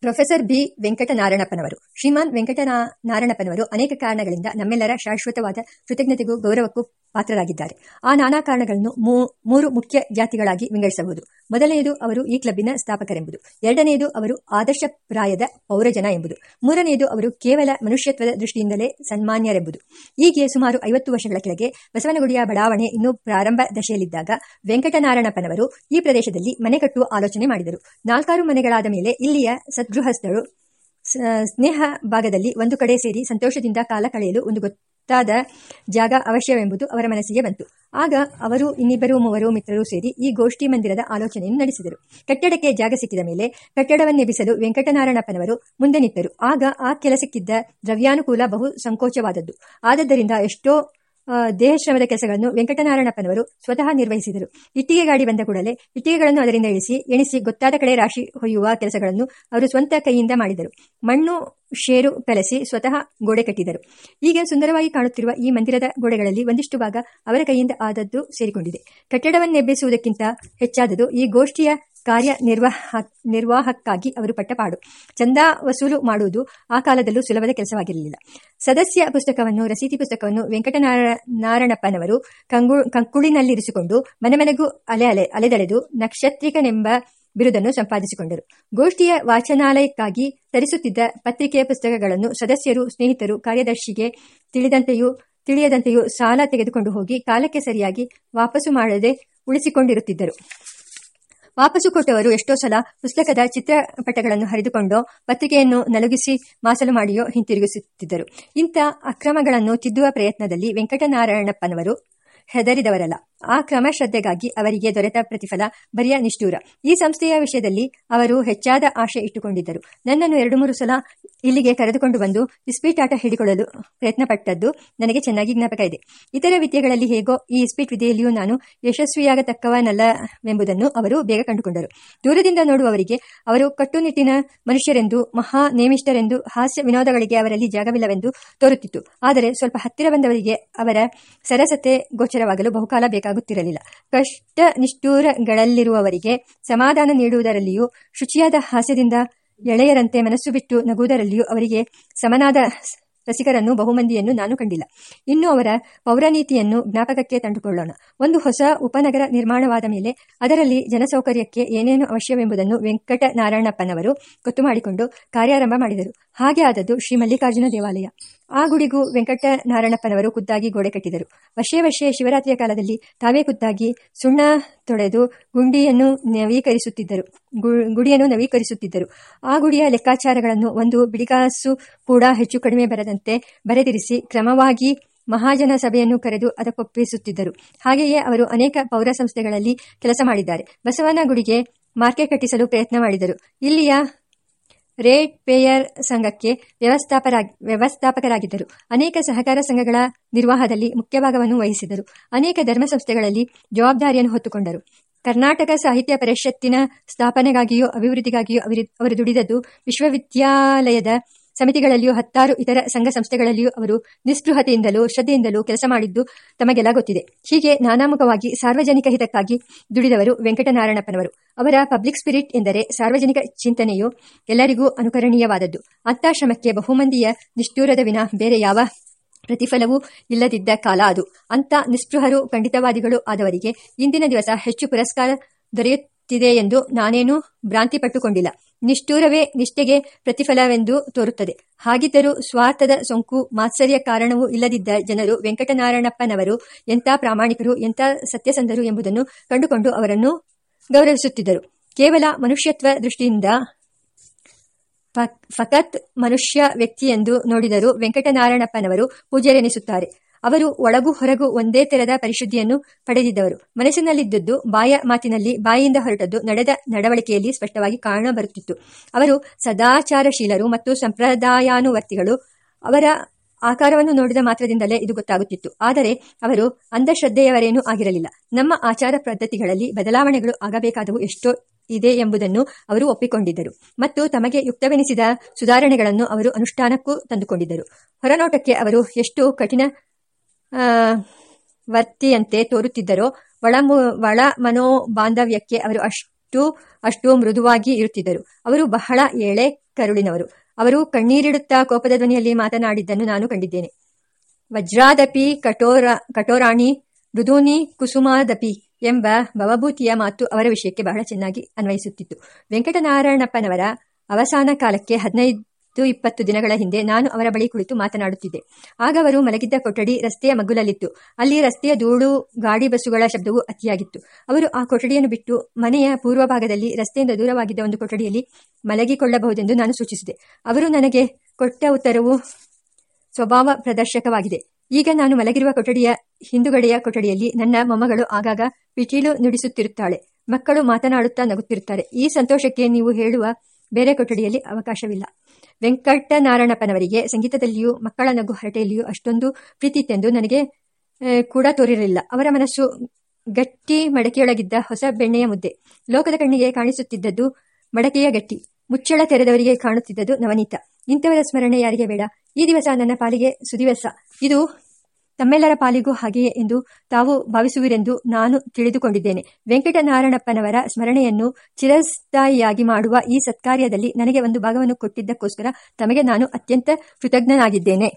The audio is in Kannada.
Professor B. ವೆಂಕಟನಾರಾಯಣಪ್ಪನವರು. ಶ್ರೀಮಾನ್ ವೆಂಕಟನಾರಾಯಣಪ್ಪನವರು ಅನೇಕ ಕಾರಣಗಳಿಂದ ನಮ್ಮೆಲ್ಲರ ಶಾಶ್ವತವಾದ ಕೃತಜ್ಞತೆಗೂ ಗೌರವಕ್ಕೂ ಪಾತ್ರರಾಗಿದ್ದಾರೆ. ಆ ನಾನಾ ಕಾರಣಗಳನ್ನು ಮೂರು ಮುಖ್ಯ ಜಾತಿಗಳಾಗಿ ವಿಂಗಡಿಸಬಹುದು. ಮೊದಲನೆಯದು ಅವರು ಈ ಕ್ಲಬ್ಬಿನ ಸ್ಥಾಪಕರೆಂಬುದು. ಎರಡನೆಯದು ಅವರು ಆದರ್ಶಪ್ರಾಯದ ಪೌರಜನ ಎಂಬುದು. ಮೂರನೆಯದು ಅವರು ಕೇವಲ ಮನುಷ್ಯತ್ವದ ದೃಷ್ಟಿಯಿಂದಲೇ ಸನ್ಮಾನ್ಯರೆಂಬುದು. ಹೀಗೆ ಸುಮಾರು ಐವತ್ತು ವರ್ಷಗಳ ಕೆಳಗೆ ಬಸವನಗುಡಿಯ ಬಡಾವಣೆ ಇನ್ನೂ ಪ್ರಾರಂಭ ದಶೆಯಲ್ಲಿದ್ದಾಗ ವೆಂಕಟನಾರಾಯಣಪ್ಪನವರು ಈ ಪ್ರದೇಶದಲ್ಲಿ ಮನೆ ಕಟ್ಟುವ ಆಲೋಚನೆ ಮಾಡಿದರು. ನಾಲ್ಕಾರು ಮನೆಗಳಾದ ಮೇಲೆ ಇಲ್ಲಿಯ ಸದ್ಗೃಹಸ್ಥರು ಸ್ನೇಹ ಭಾಗದಲ್ಲಿ ಒಂದು ಕಡೆ ಸೇರಿ ಸಂತೋಷದಿಂದ ಕಾಲ ಕಳೆಯಲು ಒಂದು ಗೊತ್ತಾದ ಜಾಗ ಅವಶ್ಯವೆಂಬುದು ಅವರ ಮನಸ್ಸಿಗೆ ಬಂತು. ಆಗ ಅವರು ಇನ್ನಿಬ್ಬರು, ಮೂವರು ಮಿತ್ರರು ಸೇರಿ ಈ ಗೋಷ್ಠಿ ಮಂದಿರದ ಆಲೋಚನೆಯನ್ನು ನಡೆಸಿದರು. ಕಟ್ಟಡಕ್ಕೆ ಜಾಗ ಸಿಕ್ಕಿದ ಮೇಲೆ ಕಟ್ಟಡವನ್ನೆಬ್ಬಿಸಲು ವೆಂಕಟನಾರಾಯಣಪ್ಪನವರು ಮುಂದೆ ನಿಂತರು. ಆಗ ಆ ಕೆಲಸಕ್ಕಿದ್ದ ದ್ರವ್ಯಾನುಕೂಲ ಬಹು ಸಂಕೋಚವಾದದ್ದು. ಆದ್ದರಿಂದ ಎಷ್ಟೋ ದೇಹಶ್ರಮದ ಕೆಲಸಗಳನ್ನು ವೆಂಕಟನಾರಾಯಣಪ್ಪನವರು ಸ್ವತಃ ನಿರ್ವಹಿಸಿದರು. ಇಟ್ಟಿಗೆ ಗಾಡಿ ಬಂದ ಕೂಡಲೇ ಇಟ್ಟಿಗೆಗಳನ್ನು ಅದರಿಂದ ಇಳಿಸಿ, ಎಣಿಸಿ ಗೊತ್ತಾದ ಕಡೆ ರಾಶಿ ಹೊಯ್ಯುವ ಕೆಲಸಗಳನ್ನು ಅವರು ಸ್ವಂತ ಕೈಯಿಂದ ಮಾಡಿದರು. ಮಣ್ಣು, ಶೇರು ಕಲಸಿ ಸ್ವತಃ ಗೋಡೆ ಕಟ್ಟಿದರು. ಈಗ ಸುಂದರವಾಗಿ ಕಾಣುತ್ತಿರುವ ಈ ಮಂದಿರದ ಗೋಡೆಗಳಲ್ಲಿ ಒಂದಿಷ್ಟು ಭಾಗ ಅವರ ಕೈಯಿಂದ ಆದದ್ದು ಸೇರಿಕೊಂಡಿದೆ. ಕಟ್ಟಡವನ್ನೆಬ್ಬಿಸುವುದಕ್ಕಿಂತ ಹೆಚ್ಚಾದದು ಈ ಗೋಷ್ಠಿಯ ಕಾರ್ಯ ನಿರ್ವಾಹ ನಿರ್ವಾಹಕ್ಕಾಗಿ ಅವರು ಪಟ್ಟಪಾಡು ಚಂದಾ ವಸೂಲು ಮಾಡುವುದು ಆ ಕಾಲದಲ್ಲೂ ಸುಲಭದ ಕೆಲಸವಾಗಿರಲಿಲ್ಲ. ಸದಸ್ಯ ಪುಸ್ತಕವನ್ನು ರಸೀತಿ ಪುಸ್ತಕವನ್ನು ವೆಂಕಟನಾರಾಯಣಪ್ಪನವರು ಕಂಗು, ಕಂಕುಳಿನಲ್ಲಿರಿಸಿಕೊಂಡು ಮನೆ ಮನೆಗೂ ಅಲೆ ಅಲೆ, ಅಲೆದಳೆದು ನಕ್ಷತ್ರಿಕನೆಂಬ ಬಿರುದನ್ನು ಸಂಪಾದಿಸಿಕೊಂಡರು. ಗೋಷ್ಠಿಯ ವಾಚನಾಲಯಕ್ಕಾಗಿ ತರಿಸುತ್ತಿದ್ದ ಪತ್ರಿಕೆಯ ಪುಸ್ತಕಗಳನ್ನು ಸದಸ್ಯರು, ಸ್ನೇಹಿತರು, ಕಾರ್ಯದರ್ಶಿಗೆ ತಿಳಿದಂತೆಯೂ, ತಿಳಿಯದಂತೆಯೂ ಸಾಲ ತೆಗೆದುಕೊಂಡು ಹೋಗಿ ಕಾಲಕ್ಕೆ ಸರಿಯಾಗಿ ವಾಪಸು ಮಾಡದೆ ಉಳಿಸಿಕೊಂಡಿರುತ್ತಿದ್ದರು. ವಾಪಸು ಕೊಟ್ಟವರು ಎಷ್ಟೋ ಸಲ ಪುಸ್ತಕದ ಚಿತ್ರಪಟಗಳನ್ನು ಹರಿದುಕೊಂಡು ಪತ್ರಿಕೆಯನ್ನು ನಲುಗಿಸಿ ಮಾಸಲು ಮಾಡಿಯೋ ಹಿಂತಿರುಗಿಸುತ್ತಿದ್ದರು. ಇಂಥ ಅಕ್ರಮಗಳನ್ನು ತಿದ್ದುವ ಪ್ರಯತ್ನದಲ್ಲಿ ವೆಂಕಟನಾರಾಯಣಪ್ಪನವರು ಹೆದರಿದವರಲ್ಲ. ಆ ಕ್ರಮ ಶ್ರದ್ಧೆಗಾಗಿ ಅವರಿಗೆ ದೊರೆತ ಪ್ರತಿಫಲ ಬರಿಯ ನಿಷ್ಠೂರ. ಈ ಸಂಸ್ಥೆಯ ವಿಷಯದಲ್ಲಿ ಅವರು ಹೆಚ್ಚಾದ ಆಶೆ ಇಟ್ಟುಕೊಂಡಿದ್ದರು. ನನ್ನನ್ನು ಎರಡು ಮೂರು ಸಲ ಇಲ್ಲಿಗೆ ಕರೆದುಕೊಂಡು ಬಂದು ಇಸ್ಪೀಟಾಟ ಹಿಡಿಕೊಳ್ಳಲು ಪ್ರಯತ್ನಪಟ್ಟದ್ದು ನನಗೆ ಚೆನ್ನಾಗಿ ಜ್ಞಾಪಕ ಇದೆ. ಇತರ ವಿದ್ಯೆಗಳಲ್ಲಿ ಹೇಗೋ ಈ ಇಸ್ಪೀಟ್ ವಿದ್ಯೆಯಲ್ಲಿಯೂ ನಾನು ಯಶಸ್ವಿಯಾಗತಕ್ಕವನಲ್ಲವೆಂಬುದನ್ನು ಅವರು ಬೇಗ ಕಂಡುಕೊಂಡರು. ದೂರದಿಂದ ನೋಡುವವರಿಗೆ ಅವರು ಕಟ್ಟುನಿಟ್ಟಿನ ಮನುಷ್ಯರೆಂದು, ಮಹಾ ನೇಮಿಷ್ಠರೆಂದು, ಹಾಸ್ಯ ವಿನೋದಗಳಿಗೆ ಅವರಲ್ಲಿ ಜಾಗವಿಲ್ಲವೆಂದು ತೋರುತ್ತಿತ್ತು. ಆದರೆ ಸ್ವಲ್ಪ ಹತ್ತಿರ ಬಂದವರಿಗೆ ಅವರ ಸರಸತೆ ಗೋಚರವಾಗಲು ಬಹುಕಾಲ ಬೇಕಾಗುತ್ತಿರಲಿಲ್ಲ ಕಷ್ಟ ನಿಷ್ಠೂರಗಳಲ್ಲಿರುವವರಿಗೆ ಸಮಾಧಾನ ನೀಡುವುದರಲ್ಲಿಯೂ, ಶುಚಿಯಾದ ಹಾಸ್ಯದಿಂದ ಎಳೆಯರಂತೆ ಮನಸ್ಸು ಬಿಟ್ಟು ನಗುವುದರಲ್ಲಿಯೂ ಅವರಿಗೆ ಸಮನಾದ ರಸಿಕರನ್ನು, ಬಹುಮಂದಿಯನ್ನು ನಾನು ಕಂಡಿಲ್ಲ. ಇನ್ನು ಅವರ ಪೌರನೀತಿಯನ್ನು ಜ್ಞಾಪಕಕ್ಕೆ ತಂದುಕೊಳ್ಳೋಣ. ಒಂದು ಹೊಸ ಉಪನಗರ ನಿರ್ಮಾಣವಾದ ಮೇಲೆ ಅದರಲ್ಲಿ ಜನಸೌಕರ್ಯಕ್ಕೆ ಏನೇನು ಅವಶ್ಯವೆಂಬುದನ್ನು ವೆಂಕಟನಾರಾಯಣಪ್ಪನವರು ಗೊತ್ತು ಮಾಡಿಕೊಂಡು ಕಾರ್ಯಾರಂಭ ಮಾಡಿದರು. ಹಾಗೆ ಆದದ್ದು ಶ್ರೀ ಮಲ್ಲಿಕಾರ್ಜುನ ದೇವಾಲಯ. ಆ ಗುಡಿಗೂ ವೆಂಕಟನಾರಾಯಣಪ್ಪನವರು ಖುದ್ದಾಗಿ ಗೋಡೆ ಕಟ್ಟಿದರು. ವರ್ಷೇ ವರ್ಷೇ ಶಿವರಾತ್ರಿಯ ಕಾಲದಲ್ಲಿ ತಾವೇ ಖುದ್ದಾಗಿ ಸುಣ್ಣ ತೊಳೆದು ಗುಂಡಿಯನ್ನು ನವೀಕರಿಸುತ್ತಿದ್ದರು. ಗುಡಿಯನ್ನು ನವೀಕರಿಸುತ್ತಿದ್ದರು. ಆ ಗುಡಿಯ ಲೆಕ್ಕಾಚಾರಗಳನ್ನು ಒಂದು ಬಿಡಿಗಾಸು ಕೂಡ ಹೆಚ್ಚು ಕಡಿಮೆ ಬರದಂತೆ ಬರೆದಿರಿಸಿ ಕ್ರಮವಾಗಿ ಮಹಾಜನ ಸಭೆಯನ್ನು ಕರೆದು ಅದಕ್ಕೊಪ್ಪಿಸುತ್ತಿದ್ದರು. ಹಾಗೆಯೇ ಅವರು ಅನೇಕ ಪೌರ ಸಂಸ್ಥೆಗಳಲ್ಲಿ ಕೆಲಸ ಮಾಡಿದ್ದಾರೆ. ಬಸವನ ಗುಡಿಗೆ ಮಾರ್ಕೆಟ್ ಕಟ್ಟಿಸಲು ಪ್ರಯತ್ನ ಮಾಡಿದರು. ಇಲ್ಲಿಯ ರೇಟ್ ಪೇಯರ್ ಸಂಘಕ್ಕೆ ವ್ಯವಸ್ಥಾಪರಾಗಿ ವ್ಯವಸ್ಥಾಪಕರಾಗಿದ್ದರು. ಅನೇಕ ಸಹಕಾರ ಸಂಘಗಳ ನಿರ್ವಾಹದಲ್ಲಿ ಮುಖ್ಯ ಭಾಗವನ್ನು ವಹಿಸಿದರು. ಅನೇಕ ಧರ್ಮ ಸಂಸ್ಥೆಗಳಲ್ಲಿ ಜವಾಬ್ದಾರಿಯನ್ನು ಹೊತ್ತುಕೊಂಡರು. ಕರ್ನಾಟಕ ಸಾಹಿತ್ಯ ಪರಿಷತ್ತಿನ ಸ್ಥಾಪನೆಗಾಗಿಯೂ, ಅಭಿವೃದ್ಧಿಗಾಗಿಯೂ ಅವರು ದುಡಿದದ್ದು ವಿಶ್ವವಿದ್ಯಾಲಯದ ಸಮಿತಿಗಳಲ್ಲಿಯೂ, ಹತ್ತಾರು ಇತರ ಸಂಘ ಸಂಸ್ಥೆಗಳಲ್ಲಿಯೂ ಅವರು ನಿಸ್ಪೃಹತೆಯಿಂದಲೂ, ಶ್ರದ್ಧೆಯಿಂದಲೂ ಕೆಲಸ ಮಾಡಿದ್ದು ತಮಗೆಲ್ಲ ಗೊತ್ತಿದೆ. ಹೀಗೆ ನಾನಾಮುಖವಾಗಿ ಸಾರ್ವಜನಿಕ ಹಿತಕ್ಕಾಗಿ ದುಡಿದವರು ವೆಂಕಟನಾರಾಯಣಪ್ಪನವರು. ಅವರ ಪಬ್ಲಿಕ್ ಸ್ಪಿರಿಟ್ ಎಂದರೆ ಸಾರ್ವಜನಿಕ ಚಿಂತನೆಯು ಎಲ್ಲರಿಗೂ ಅನುಕರಣೀಯವಾದದ್ದು. ಅಂಥ ಶ್ರಮಕ್ಕೆ ಬಹುಮಂದಿಯ ನಿಷ್ಠೂರದ ವಿನ ಬೇರೆ ಯಾವ ಪ್ರತಿಫಲವೂ ಇಲ್ಲದಿದ್ದ ಕಾಲ ಅದು. ಅಂಥ ನಿಸ್ಪೃಹರು, ಖಂಡಿತವಾದಿಗಳು ಆದವರಿಗೆ ಇಂದಿನ ದಿವಸ ಹೆಚ್ಚು ಪುರಸ್ಕಾರ ದೊರೆಯುತ್ತಿದೆ ಎಂದು ನಾನೇನು ಭ್ರಾಂತಿ ಪಟ್ಟುಕೊಂಡಿಲ್ಲ ನಿಷ್ಠೂರವೇ ನಿಷ್ಠೆಗೆ ಪ್ರತಿಫಲವೆಂದು ತೋರುತ್ತದೆ. ಹಾಗಿದ್ದರೂ ಸ್ವಾರ್ಥದ ಸೋಂಕು ಮಾತ್ಸರ್ಯ ಕಾರಣವೂ ಇಲ್ಲದಿದ್ದ ಜನರು ವೆಂಕಟನಾರಾಯಣಪ್ಪನವರು ಎಂಥ ಪ್ರಾಮಾಣಿಕರು, ಎಂಥ ಸತ್ಯಸಂಧರು ಎಂಬುದನ್ನು ಕಂಡುಕೊಂಡು ಅವರನ್ನು ಗೌರವಿಸುತ್ತಿದ್ದರು. ಕೇವಲ ಮನುಷ್ಯತ್ವ ದೃಷ್ಟಿಯಿಂದ ಫಕತ್ ಮನುಷ್ಯ ವ್ಯಕ್ತಿಯೆಂದು ನೋಡಿದರೂ ವೆಂಕಟನಾರಾಯಣಪ್ಪನವರು ಪೂಜ್ಯರೆನಿಸುತ್ತಾರೆ. ಅವರು ಒಳಗೂ ಹೊರಗೂ ಒಂದೇ ತೆರದ ಪರಿಶುದ್ಧಿಯನ್ನು ಪಡೆದಿದ್ದವರು. ಮನಸ್ಸಿನಲ್ಲಿದ್ದದ್ದು ಬಾಯ ಮಾತಿನಲ್ಲಿ ಬಾಯಿಯಿಂದ ಹೊರಟದ್ದು ನಡೆದ ನಡವಳಿಕೆಯಲ್ಲಿ ಸ್ಪಷ್ಟವಾಗಿ ಕಾಣಬರುತ್ತಿತ್ತು. ಅವರು ಸದಾಚಾರಶೀಲರು ಮತ್ತು ಸಂಪ್ರದಾಯಾನುವರ್ತಿಗಳು. ಅವರ ಆಕಾರವನ್ನು ನೋಡಿದ ಮಾತ್ರದಿಂದಲೇ ಇದು ಗೊತ್ತಾಗುತ್ತಿತ್ತು. ಆದರೆ ಅವರು ಅಂಧಶ್ರದ್ಧೆಯವರೇನೂ ಆಗಿರಲಿಲ್ಲ. ನಮ್ಮ ಆಚಾರ ಪದ್ಧತಿಗಳಲ್ಲಿ ಬದಲಾವಣೆಗಳು ಆಗಬೇಕಾದವು ಎಷ್ಟೋ ಇದೆ ಎಂಬುದನ್ನು ಅವರು ಒಪ್ಪಿಕೊಂಡಿದ್ದರು ಮತ್ತು ತಮಗೆ ಯುಕ್ತವೆನಿಸಿದ ಸುಧಾರಣೆಗಳನ್ನು ಅವರು ಅನುಷ್ಠಾನಕ್ಕೂ ತಂದುಕೊಂಡಿದ್ದರು. ಹೊರನೋಟಕ್ಕೆ ಅವರು ಎಷ್ಟು ಕಠಿಣ ವರ್ತಿಯಂತೆ ತೋರುತ್ತಿದ್ದರು. ಒಳ ಒಳ ಮನೋಬಾಂಧವ್ಯಕ್ಕೆ ಅವರು ಅಷ್ಟು ಅಷ್ಟು ಮೃದುವಾಗಿ ಇರುತ್ತಿದ್ದರು. ಅವರು ಬಹಳ ಏಳೆ ಕರುಳಿನವರು. ಅವರು ಕಣ್ಣೀರಿಡುತ್ತಾ ಕೋಪದ ಧ್ವನಿಯಲ್ಲಿ ಮಾತನಾಡಿದ್ದನ್ನು ನಾನು ಕಂಡಿದ್ದೇನೆ. ವಜ್ರಾದಪಿ ಕಠೋರ, ಕಠೋರಾಣಿ, ಮೃದೂನಿ ಕುಸುಮಾದಪಿ ಎಂಬ ಭವಭೂತಿಯ ಮಾತು ಅವರ ವಿಷಯಕ್ಕೆ ಬಹಳ ಚೆನ್ನಾಗಿ ಅನ್ವಯಿಸುತ್ತಿತ್ತು. ವೆಂಕಟನಾರಾಯಣಪ್ಪನವರ ಅವಸಾನ ಕಾಲಕ್ಕೆ ಹದಿನೈದು ಇಪ್ಪತ್ತು ದಿನಗಳ ಹಿಂದೆ ನಾನು ಅವರ ಬಳಿ ಕುಳಿತು ಮಾತನಾಡುತ್ತಿದ್ದೆ. ಆಗ ಅವರು ಮಲಗಿದ್ದ ಕೊಠಡಿ ರಸ್ತೆಯ ಮಗ್ಗುಲಲ್ಲಿತ್ತು. ಅಲ್ಲಿ ರಸ್ತೆಯ ಧೂಳು, ಗಾಡಿ ಬಸ್ಸುಗಳ ಶಬ್ದವು ಅತಿಯಾಗಿತ್ತು. ಅವರು ಆ ಕೊಠಡಿಯನ್ನು ಬಿಟ್ಟು ಮನೆಯ ಪೂರ್ವ ಭಾಗದಲ್ಲಿ ರಸ್ತೆಯಿಂದ ದೂರವಾಗಿದ್ದ ಒಂದು ಕೊಠಡಿಯಲ್ಲಿ ಮಲಗಿಕೊಳ್ಳಬಹುದೆಂದು ನಾನು ಸೂಚಿಸಿದೆ. ಅವರು ನನಗೆ ಕೊಟ್ಟ ಉತ್ತರವು ಸ್ವಭಾವ ಪ್ರದರ್ಶಕವಾಗಿದೆ. ಈಗ ನಾನು ಮಲಗಿರುವ ಕೊಠಡಿಯ ಹಿಂದುಗಡೆಯ ಕೊಠಡಿಯಲ್ಲಿ ನನ್ನ ಮೊಮ್ಮಗಳು ಆಗಾಗ ಪಿಟೀಲು ನುಡಿಸುತ್ತಿರುತ್ತಾಳೆ. ಮಕ್ಕಳು ಮಾತನಾಡುತ್ತಾ ನಗುತ್ತಿರುತ್ತಾರೆ. ಈ ಸಂತೋಷಕ್ಕೆ ನೀವು ಹೇಳುವ ಬೇರೆ ಕೊಠಡಿಯಲ್ಲಿ ಅವಕಾಶವಿಲ್ಲ. ವೆಂಕಟನಾರಾಯಣಪ್ಪನವರಿಗೆ ಸಂಗೀತದಲ್ಲಿಯೂ ಮಕ್ಕಳ ನಗು ಹರಟೆಯಲ್ಲಿಯೂ ಅಷ್ಟೊಂದು ಪ್ರೀತಿತ್ತೆಂದು ನನಗೆ ಕೂಡ ತೋರಿರಲಿಲ್ಲ. ಅವರ ಮನಸ್ಸು ಗಟ್ಟಿ ಮಡಕೆಯೊಳಗಿದ್ದ ಹೊಸ ಬೆಣ್ಣೆಯ ಮುದ್ದೆ. ಲೋಕದ ಕಣ್ಣಿಗೆ ಕಾಣಿಸುತ್ತಿದ್ದದ್ದು ಮಡಕೆಯ ಗಟ್ಟಿ. ಮುಚ್ಚಳ ತೆರೆದವರಿಗೆ ಕಾಣುತ್ತಿದ್ದದು ನವನೀತ. ಇಂಥವರ ಸ್ಮರಣೆ ಯಾರಿಗೆ ಬೇಡ. ಈ ದಿವಸ ನನ್ನ ಪಾಲಿಗೆ ಸುದಿವಸ. ಇದು ತಮ್ಮೆಲ್ಲರ ಪಾಲಿಗೂ ಹಾಗೆಯೇ ಎಂದು ತಾವು ಭಾವಿಸುವಿರೆಂದು ನಾನು ತಿಳಿದುಕೊಂಡಿದ್ದೇನೆ. ವೆಂಕಟನಾರಾಯಣಪ್ಪನವರ ಸ್ಮರಣೆಯನ್ನು ಚಿರಸ್ಥಾಯಿಯಾಗಿ ಮಾಡುವ ಈ ಸತ್ಕಾರ್ಯದಲ್ಲಿ ನನಗೆ ಒಂದು ಭಾಗವನ್ನು ಕೊಟ್ಟಿದ್ದಕ್ಕೋಸ್ಕರ ತಮಗೆ ನಾನು ಅತ್ಯಂತ ಕೃತಜ್ಞನಾಗಿದ್ದೇನೆ.